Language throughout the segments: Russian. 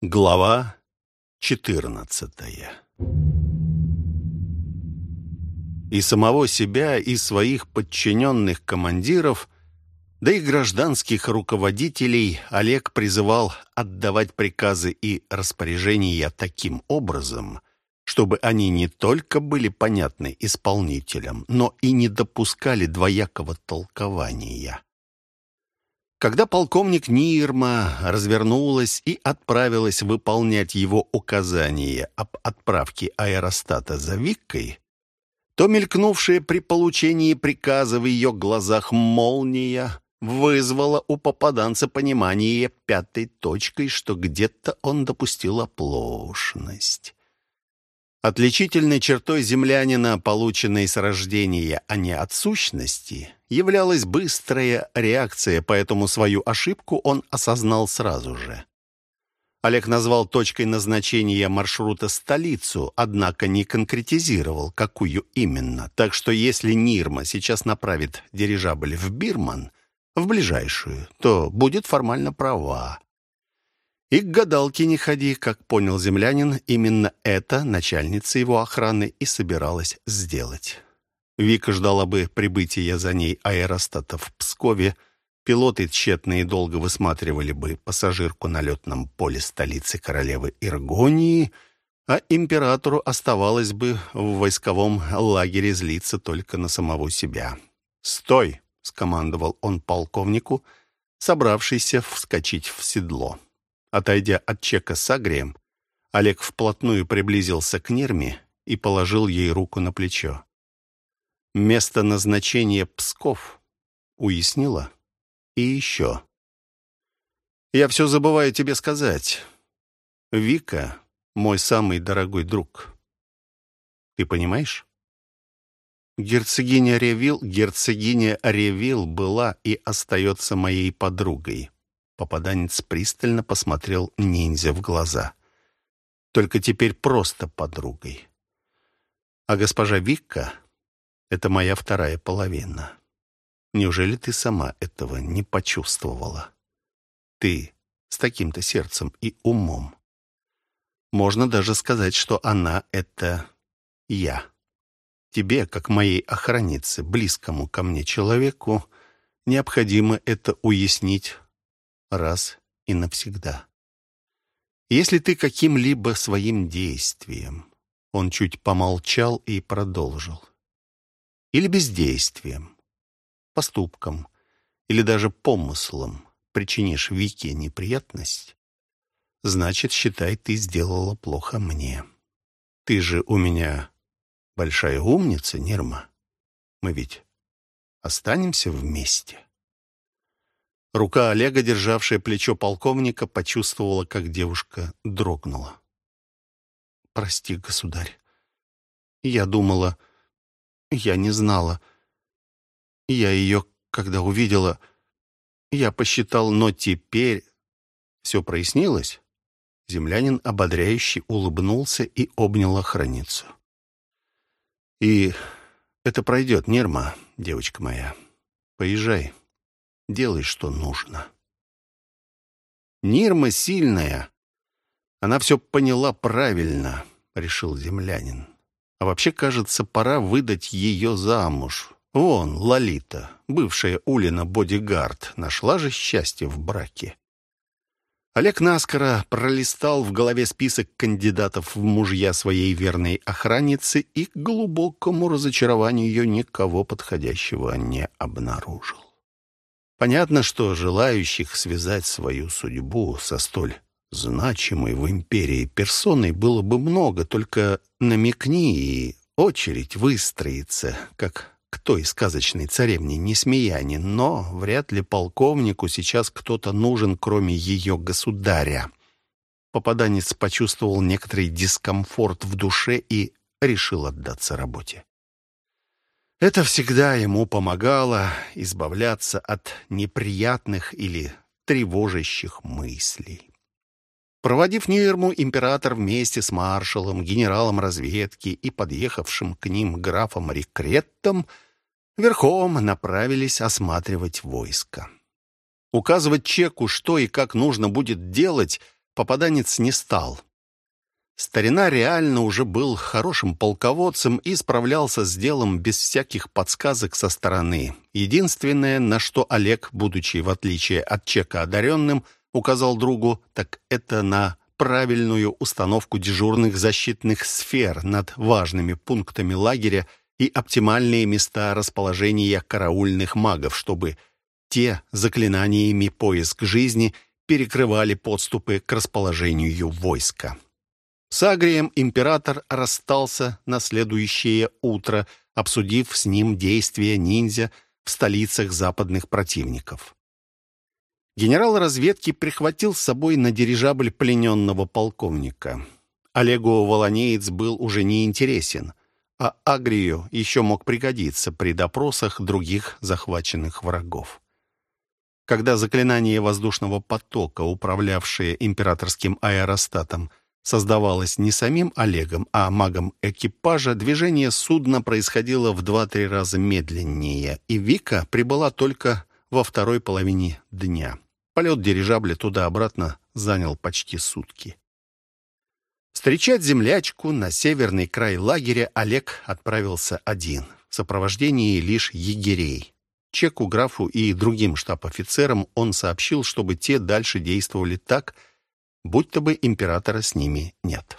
Глава четырнадцатая И самого себя, и своих подчиненных командиров, да и гражданских руководителей Олег призывал отдавать приказы и распоряжения таким образом, чтобы они не только были понятны исполнителям, но и не допускали двоякого толкования. Когда полковник Нирма развернулась и отправилась выполнять его указание об отправке аэростата за Виккой, то мелькнувшая при получении приказа в ее глазах молния вызвала у попаданца понимание пятой точкой, что где-то он допустил оплошность. Отличительной чертой землянина, полученной с рождения, а не от сущности, являлась быстрая реакция, поэтому свою ошибку он осознал сразу же. Олег назвал точкой назначения маршрута столицу, однако не конкретизировал, какую именно. Так что если Нирма сейчас направит дирижабль в Бирман, в ближайшую, то будет формально права. И к гадалке не ходи, как понял землянин, именно это начальница его охраны и собиралась сделать. Вика ждала бы прибытия за ней аэростата в Пскове, пилоты тщетно и долго высматривали бы пассажирку на летном поле столицы королевы Иргонии, а императору оставалось бы в войсковом лагере злиться только на самого себя. «Стой!» — скомандовал он полковнику, собравшийся вскочить в седло. Отойдя от чека с агрием, Олег вплотную приблизился к Нерме и положил ей руку на плечо. «Место назначения Псков», — уяснила. «И еще. Я все забываю тебе сказать. Вика — мой самый дорогой друг. Ты понимаешь?» Герцогиня Ревил, герцогиня Ревил была и остается моей подругой. Попаданец пристально посмотрел ниндзя в глаза. Только теперь просто подругой. А госпожа Викка — это моя вторая половина. Неужели ты сама этого не почувствовала? Ты с таким-то сердцем и умом. Можно даже сказать, что она — это я. Тебе, как моей охраннице, близкому ко мне человеку, необходимо это уяснить раз и навсегда. Если ты каким-либо своим действием, он чуть помолчал и продолжил, или бездействием, поступком, или даже помыслом причинишь Вике неприятность, значит, считай, ты сделала плохо мне. Ты же у меня большая умница, Нирма. Мы ведь останемся вместе. Рука Олега, державшая плечо полковника, почувствовала, как девушка дрогнула. «Прости, государь. Я думала... Я не знала. Я ее, когда увидела... Я посчитал, но теперь... Все прояснилось?» Землянин ободряюще улыбнулся и обнял охранницу. «И это пройдет, Нерма, девочка моя. Поезжай, Делай, что нужно. Нирма сильная. Она все поняла правильно, решил землянин. А вообще, кажется, пора выдать ее замуж. Вон, Лолита, бывшая Улина бодигард, нашла же счастье в браке. Олег наскоро пролистал в голове список кандидатов в мужья своей верной охранницы и к глубокому разочарованию ее никого подходящего не обнаружил. Понятно, что желающих связать свою судьбу со столь значимой в империи персоной было бы много, только намекни, и очередь выстроится, как к той сказочной царевне Несмеяне, но вряд ли полковнику сейчас кто-то нужен, кроме ее государя. Попаданец почувствовал некоторый дискомфорт в душе и решил отдаться работе. Это всегда ему помогало избавляться от неприятных или тревожащих мыслей. Проводив Нирму, император вместе с маршалом, генералом разведки и подъехавшим к ним графом Рекреттом верхом направились осматривать войско. Указывать чеку, что и как нужно будет делать, попаданец не стал. Старина реально уже был хорошим полководцем и справлялся с делом без всяких подсказок со стороны. Единственное, на что Олег, будучи в отличие от Чека одаренным, указал другу, так это на правильную установку дежурных защитных сфер над важными пунктами лагеря и оптимальные места расположения караульных магов, чтобы те заклинаниями поиск жизни перекрывали подступы к расположению войска. С Агрием император расстался на следующее утро, обсудив с ним действия ниндзя в столицах западных противников. Генерал разведки прихватил с собой на дирижабль плененного полковника. Олегу Волонеец был уже не интересен, а Агрию еще мог пригодиться при допросах других захваченных врагов. Когда заклинание воздушного потока, управлявшее императорским аэростатом, создавалось не самим Олегом, а магом экипажа, движение судна происходило в два-три раза медленнее, и Вика прибыла только во второй половине дня. Полет дирижабля туда-обратно занял почти сутки. Встречать землячку на северный край лагеря Олег отправился один, в сопровождении лишь егерей. Чеку, графу и другим штаб-офицерам он сообщил, чтобы те дальше действовали так, будто бы императора с ними нет.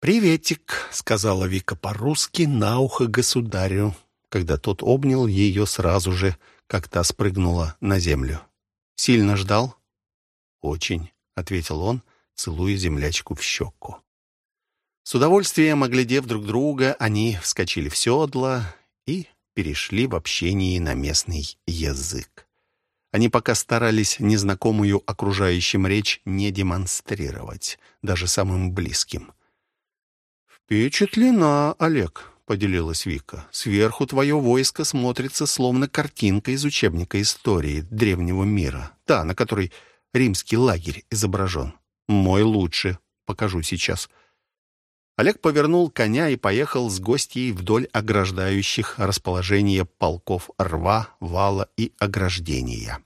«Приветик», — сказала Вика по-русски на ухо государю, когда тот обнял ее сразу же, как та спрыгнула на землю. «Сильно ждал?» «Очень», — ответил он, целуя землячку в щеку. С удовольствием оглядев друг друга, они вскочили в седла и перешли в общении на местный язык. Они пока старались незнакомую окружающим речь не демонстрировать, даже самым близким. «Впечатлена, Олег», — поделилась Вика. «Сверху твое войско смотрится словно картинка из учебника истории древнего мира, та, на которой римский лагерь изображен. Мой лучше, покажу сейчас». Олег повернул коня и поехал с гостьей вдоль ограждающих расположение полков рва, вала и ограждения.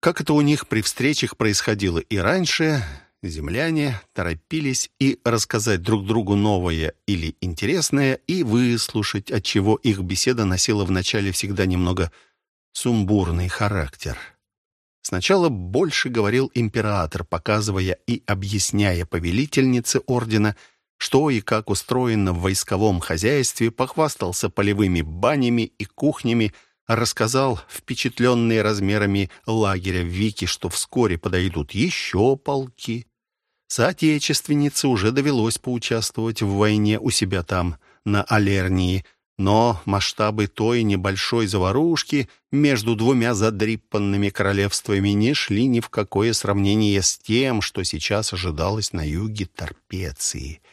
Как это у них при встречах происходило и раньше, земляне торопились и рассказать друг другу новое или интересное, и выслушать, отчего их беседа носила вначале всегда немного сумбурный характер. Сначала больше говорил император, показывая и объясняя повелительнице ордена – что и как устроено в войсковом хозяйстве, похвастался полевыми банями и кухнями, рассказал впечатленные размерами лагеря Вики, что вскоре подойдут еще полки. Соотечественнице уже довелось поучаствовать в войне у себя там, на Алернии, но масштабы той небольшой заварушки между двумя задрипанными королевствами не шли ни в какое сравнение с тем, что сейчас ожидалось на юге Торпеции —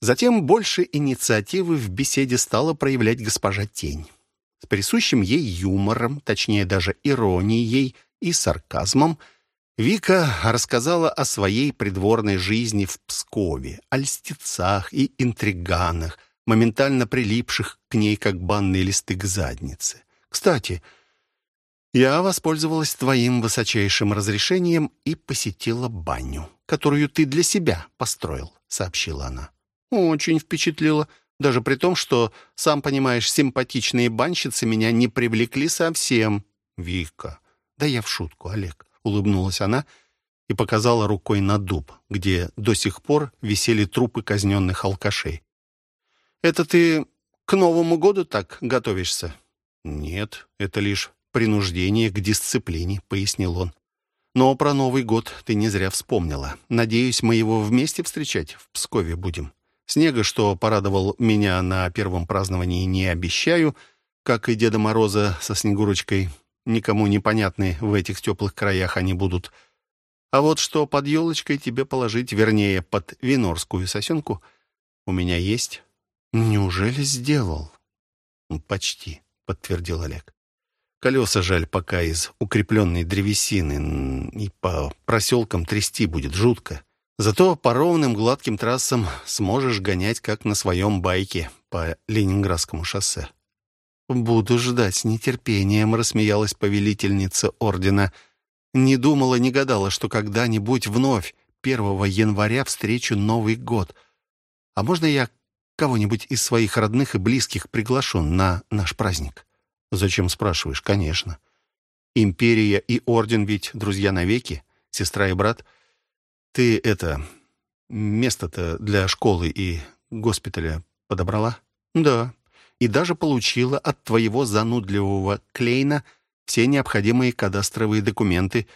Затем больше инициативы в беседе стала проявлять госпожа Тень. С присущим ей юмором, точнее даже иронией и сарказмом, Вика рассказала о своей придворной жизни в Пскове, о льстецах и интриганах, моментально прилипших к ней, как банные листы к заднице. «Кстати, я воспользовалась твоим высочайшим разрешением и посетила баню, которую ты для себя построил», — сообщила она. Очень впечатлило. Даже при том, что, сам понимаешь, симпатичные банщицы меня не привлекли совсем. Вика. Да я в шутку, Олег. Улыбнулась она и показала рукой на дуб, где до сих пор висели трупы казненных алкашей. «Это ты к Новому году так готовишься?» «Нет, это лишь принуждение к дисциплине», — пояснил он. «Но про Новый год ты не зря вспомнила. Надеюсь, мы его вместе встречать в Пскове будем». Снега, что порадовал меня на первом праздновании, не обещаю, как и Деда Мороза со Снегурочкой. Никому непонятны в этих теплых краях они будут. А вот что под елочкой тебе положить, вернее, под винорскую сосенку, у меня есть. Неужели сделал? Почти, подтвердил Олег. Колеса жаль пока из укрепленной древесины, и по проселкам трясти будет жутко. Зато по ровным гладким трассам сможешь гонять, как на своем байке по Ленинградскому шоссе. «Буду ждать с нетерпением», — рассмеялась повелительница ордена. Не думала, не гадала, что когда-нибудь вновь 1 января встречу Новый год. А можно я кого-нибудь из своих родных и близких приглашу на наш праздник? Зачем спрашиваешь? Конечно. Империя и орден ведь друзья навеки, сестра и брат. Ты это место-то для школы и госпиталя подобрала? Да. И даже получила от твоего занудливого Клейна все необходимые кадастровые документы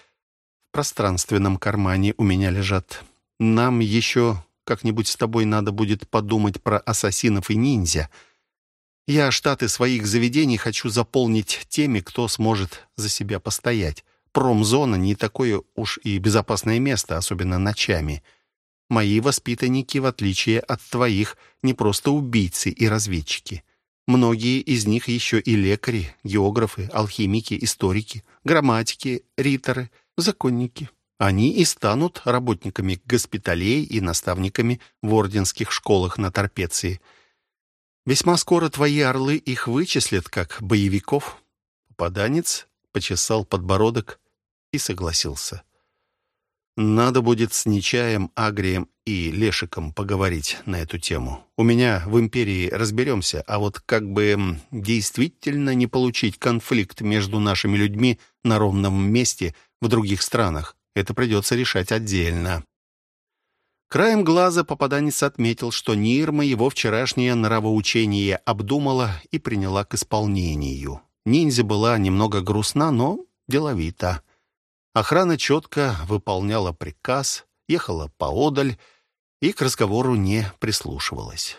в пространственном кармане у меня лежат. Нам еще как-нибудь с тобой надо будет подумать про ассасинов и ниндзя. Я штаты своих заведений хочу заполнить теми, кто сможет за себя постоять. Промзона не такое уж и безопасное место, особенно ночами. Мои воспитанники, в отличие от твоих, не просто убийцы и разведчики. Многие из них еще и лекари, географы, алхимики, историки, грамматики, риторы, законники. Они и станут работниками госпиталей и наставниками в орденских школах на Торпеции. Весьма скоро твои орлы их вычислят как боевиков. Попаданец почесал подбородок и согласился. Надо будет с Нечаем, Агрием и Лешиком поговорить на эту тему. У меня в империи разберемся, а вот как бы действительно не получить конфликт между нашими людьми на ровном месте в других странах, это придется решать отдельно. Краем глаза попаданец отметил, что Нирма его вчерашнее нравоучение обдумала и приняла к исполнению. Ниндзя была немного грустна, но деловита. Охрана четко выполняла приказ, ехала поодаль и к разговору не прислушивалась.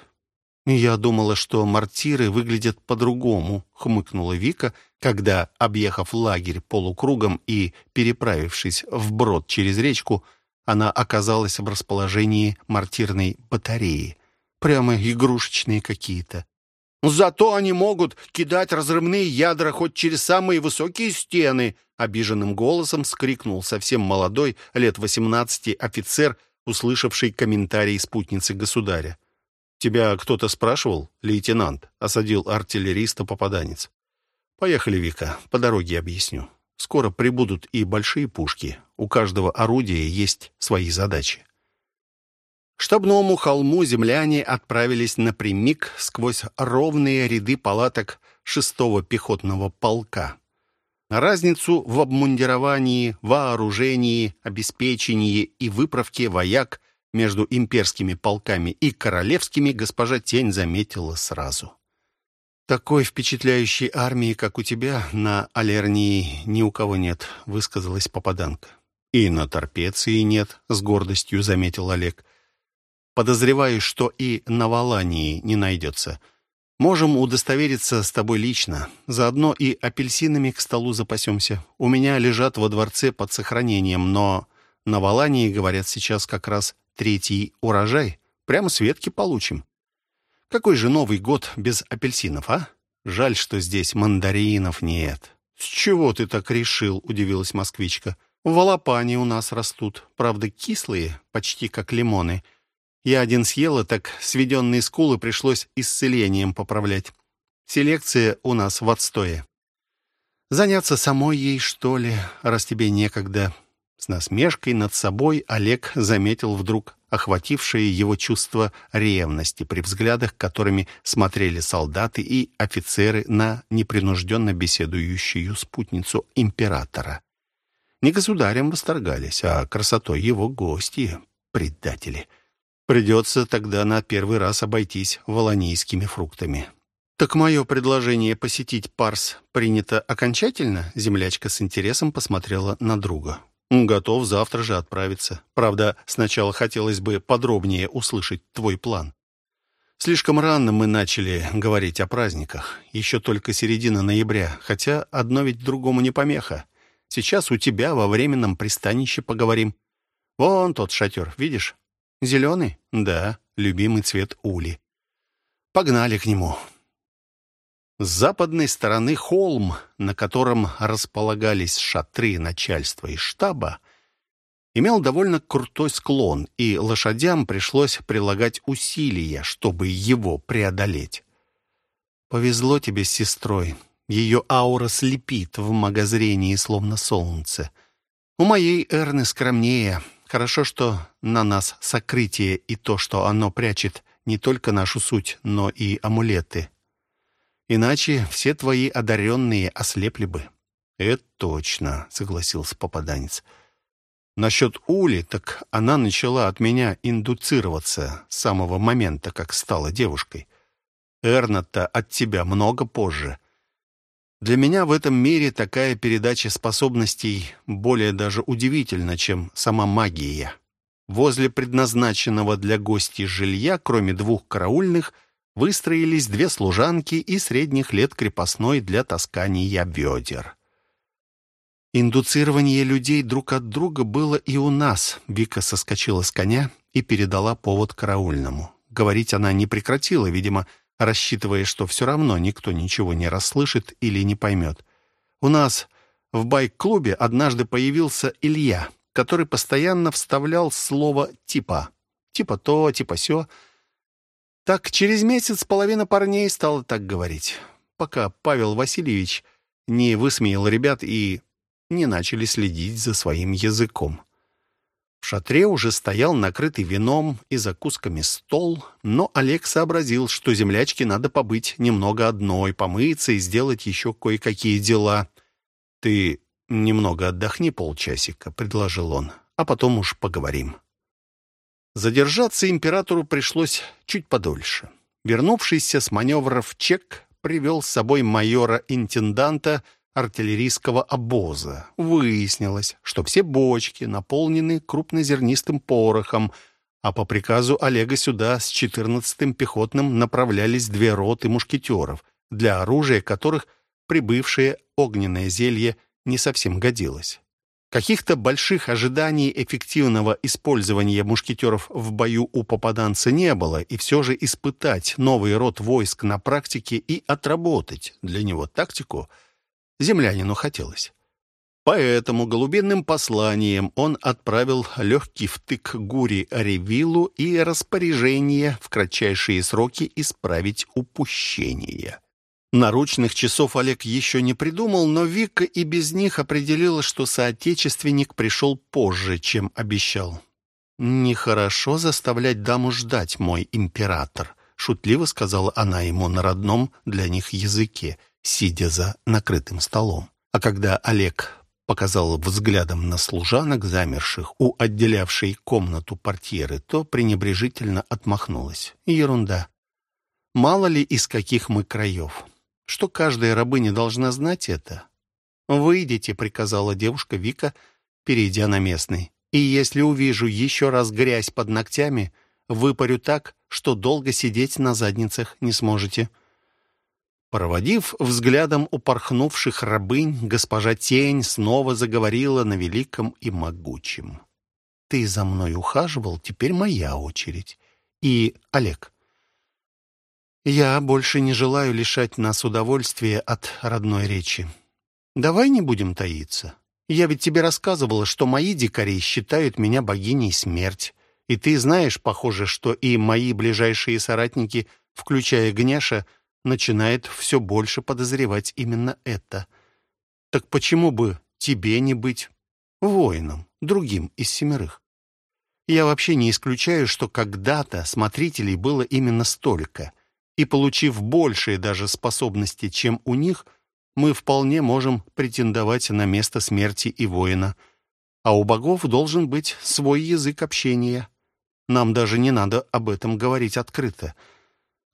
«Я думала, что мартиры выглядят по-другому», — хмыкнула Вика, когда, объехав лагерь полукругом и переправившись вброд через речку, она оказалась в расположении мартирной батареи. Прямо игрушечные какие-то. Зато они могут кидать разрывные ядра хоть через самые высокие стены, обиженным голосом скрикнул совсем молодой, лет восемнадцати офицер, услышавший комментарий спутницы государя. «Тебя кто-то спрашивал, лейтенант?» — осадил артиллериста попаданец. «Поехали, Вика, по дороге объясню. Скоро прибудут и большие пушки. У каждого орудия есть свои задачи». штабному холму земляне отправились напрямик сквозь ровные ряды палаток шестого пехотного полка. Разницу в обмундировании, вооружении, обеспечении и выправке вояк между имперскими полками и королевскими госпожа Тень заметила сразу. «Такой впечатляющей армии, как у тебя, на Алернии ни у кого нет», — высказалась попаданка. «И на Торпеции нет», — с гордостью заметил Олег. «Подозреваю, что и на Валании не найдется». Можем удостовериться с тобой лично. Заодно и апельсинами к столу запасемся. У меня лежат во дворце под сохранением, но на Валании, говорят, сейчас как раз третий урожай. Прямо с ветки получим. Какой же Новый год без апельсинов, а? Жаль, что здесь мандаринов нет. С чего ты так решил? Удивилась москвичка. В Волопане у нас растут. Правда, кислые, почти как лимоны. Я один съела, так сведенные скулы пришлось исцелением поправлять. Селекция у нас в отстое. Заняться самой ей, что ли, раз тебе некогда. С насмешкой над собой Олег заметил вдруг охватившее его чувство ревности при взглядах, которыми смотрели солдаты и офицеры на непринужденно беседующую спутницу императора. Не государем восторгались, а красотой его гости, предатели — Придется тогда на первый раз обойтись волонийскими фруктами. «Так мое предложение посетить Парс принято окончательно?» Землячка с интересом посмотрела на друга. «Готов завтра же отправиться. Правда, сначала хотелось бы подробнее услышать твой план. Слишком рано мы начали говорить о праздниках. Еще только середина ноября, хотя одно ведь другому не помеха. Сейчас у тебя во временном пристанище поговорим. Вон тот шатер, видишь? Зеленый? Да, любимый цвет ули. Погнали к нему. С западной стороны холм, на котором располагались шатры начальства и штаба, имел довольно крутой склон, и лошадям пришлось прилагать усилия, чтобы его преодолеть. «Повезло тебе с сестрой. Ее аура слепит в магозрении, словно солнце. У моей Эрны скромнее. Хорошо, что на нас сокрытие и то, что оно прячет не только нашу суть, но и амулеты. Иначе все твои одаренные ослепли бы». «Это точно», — согласился попаданец. «Насчет Ули, так она начала от меня индуцироваться с самого момента, как стала девушкой. Эрна-то от тебя много позже. Для меня в этом мире такая передача способностей более даже удивительна, чем сама магия. Возле предназначенного для гостей жилья, кроме двух караульных, выстроились две служанки и средних лет крепостной для таскания бедер. Индуцирование людей друг от друга было и у нас. Вика соскочила с коня и передала повод караульному. Говорить она не прекратила, видимо, рассчитывая, что все равно никто ничего не расслышит или не поймет. У нас в байк-клубе однажды появился Илья, который постоянно вставлял слово «типа». Типа то, типа сё. Так через месяц половина парней стала так говорить, пока Павел Васильевич не высмеял ребят и не начали следить за своим языком. В шатре уже стоял накрытый вином и закусками стол, но Олег сообразил, что землячке надо побыть немного одной, помыться и сделать еще кое-какие дела. «Ты немного отдохни полчасика», — предложил он, — «а потом уж поговорим». Задержаться императору пришлось чуть подольше. Вернувшийся с маневров чек привел с собой майора-интенданта артиллерийского обоза. Выяснилось, что все бочки наполнены крупнозернистым порохом, а по приказу Олега сюда с 14-м пехотным направлялись две роты мушкетеров, для оружия которых прибывшее огненное зелье не совсем годилось. Каких-то больших ожиданий эффективного использования мушкетеров в бою у попаданца не было, и все же испытать новый род войск на практике и отработать для него тактику – землянину хотелось. Поэтому голубиным посланием он отправил легкий втык Гури Ревилу и распоряжение в кратчайшие сроки исправить упущение. Наручных часов Олег еще не придумал, но Вика и без них определила, что соотечественник пришел позже, чем обещал. «Нехорошо заставлять даму ждать, мой император», — шутливо сказала она ему на родном для них языке — сидя за накрытым столом. А когда Олег показал взглядом на служанок, замерших у отделявшей комнату портьеры, то пренебрежительно отмахнулась. Ерунда. Мало ли из каких мы краев. Что каждая рабыня должна знать это? «Выйдите», — приказала девушка Вика, перейдя на местный. «И если увижу еще раз грязь под ногтями, выпарю так, что долго сидеть на задницах не сможете». Проводив взглядом упорхнувших рабынь, госпожа Тень снова заговорила на великом и могучем. «Ты за мной ухаживал, теперь моя очередь. И, Олег, я больше не желаю лишать нас удовольствия от родной речи. Давай не будем таиться. Я ведь тебе рассказывала, что мои дикари считают меня богиней смерть. И ты знаешь, похоже, что и мои ближайшие соратники, включая Гняша, — начинает все больше подозревать именно это. Так почему бы тебе не быть воином, другим из семерых? Я вообще не исключаю, что когда-то смотрителей было именно столько, и, получив большие даже способности, чем у них, мы вполне можем претендовать на место смерти и воина. А у богов должен быть свой язык общения. Нам даже не надо об этом говорить открыто —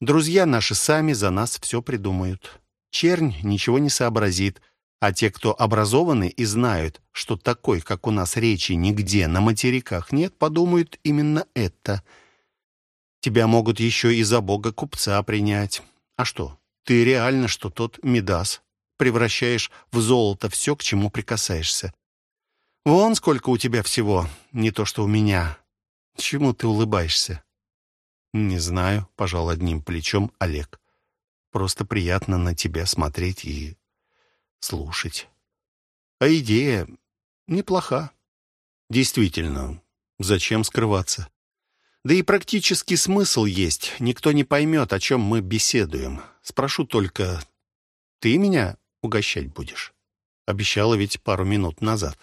Друзья наши сами за нас все придумают. Чернь ничего не сообразит, а те, кто образованы и знают, что такой, как у нас, речи нигде на материках нет, подумают именно это. Тебя могут еще и за бога купца принять. А что, ты реально, что тот Медас, превращаешь в золото все, к чему прикасаешься. Вон сколько у тебя всего, не то что у меня. Чему ты улыбаешься? «Не знаю», — пожал одним плечом Олег. «Просто приятно на тебя смотреть и слушать. А идея неплоха. Действительно, зачем скрываться? Да и практический смысл есть. Никто не поймет, о чем мы беседуем. Спрошу только, ты меня угощать будешь? Обещала ведь пару минут назад.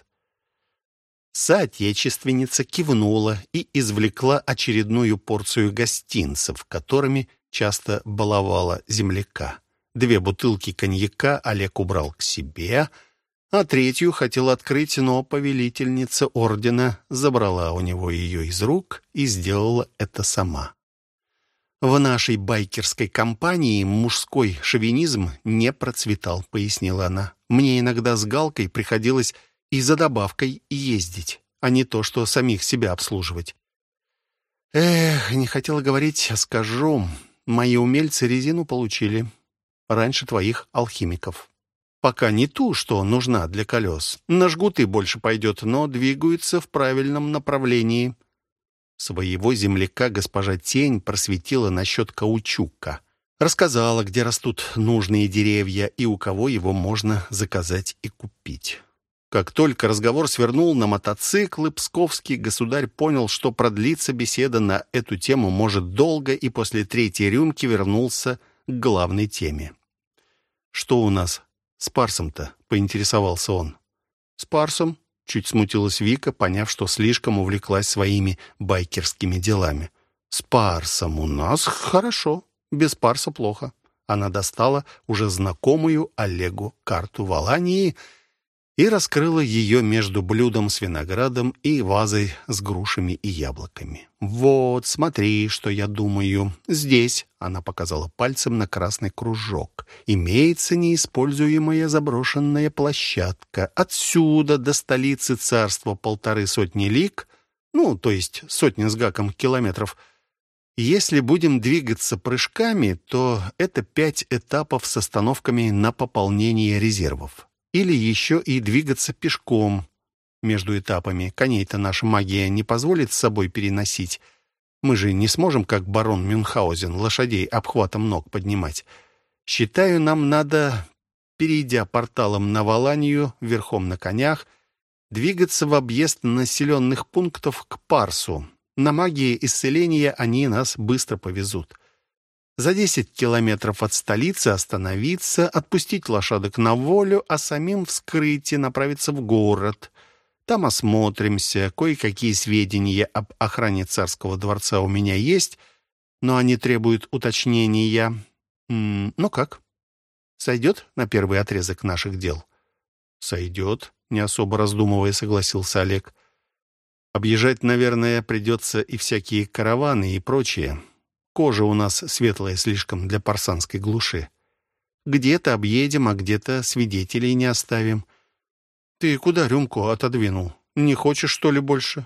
Соотечественница кивнула и извлекла очередную порцию гостинцев, которыми часто баловала земляка. Две бутылки коньяка Олег убрал к себе, а третью хотел открыть, но повелительница ордена забрала у него ее из рук и сделала это сама. «В нашей байкерской компании мужской шовинизм не процветал», — пояснила она. «Мне иногда с Галкой приходилось и за добавкой ездить, а не то, что самих себя обслуживать. Эх, не хотела говорить, а скажу. Мои умельцы резину получили. Раньше твоих алхимиков. Пока не ту, что нужна для колес. На жгуты больше пойдет, но двигаются в правильном направлении. Своего земляка госпожа Тень просветила насчет каучука. Рассказала, где растут нужные деревья и у кого его можно заказать и купить. Как только разговор свернул на мотоциклы, псковский государь понял, что продлиться беседа на эту тему может долго, и после третьей рюмки вернулся к главной теме. «Что у нас с Парсом-то?» — поинтересовался он. «С Парсом?» Чуть смутилась Вика, поняв, что слишком увлеклась своими байкерскими делами. «С парсом у нас хорошо, без парса плохо». Она достала уже знакомую Олегу карту Валании и раскрыла ее между блюдом с виноградом и вазой с грушами и яблоками. «Вот, смотри, что я думаю. Здесь», — она показала пальцем на красный кружок, «имеется неиспользуемая заброшенная площадка. Отсюда до столицы царства полторы сотни лиг, ну, то есть сотни с гаком километров. Если будем двигаться прыжками, то это пять этапов с остановками на пополнение резервов или еще и двигаться пешком между этапами. Коней-то наша магия не позволит с собой переносить. Мы же не сможем, как барон Мюнхгаузен, лошадей обхватом ног поднимать. Считаю, нам надо, перейдя порталом на Валанию, верхом на конях, двигаться в объезд населенных пунктов к Парсу. На магии исцеления они нас быстро повезут за 10 километров от столицы остановиться, отпустить лошадок на волю, а самим вскрыть и направиться в город. Там осмотримся, кое-какие сведения об охране царского дворца у меня есть, но они требуют уточнения. Ну как? Сойдет на первый отрезок наших дел? Сойдет, не особо раздумывая, согласился Олег. Объезжать, наверное, придется и всякие караваны и прочее. Кожа у нас светлая слишком для парсанской глуши. Где-то объедем, а где-то свидетелей не оставим. Ты куда рюмку отодвинул? Не хочешь, что ли, больше?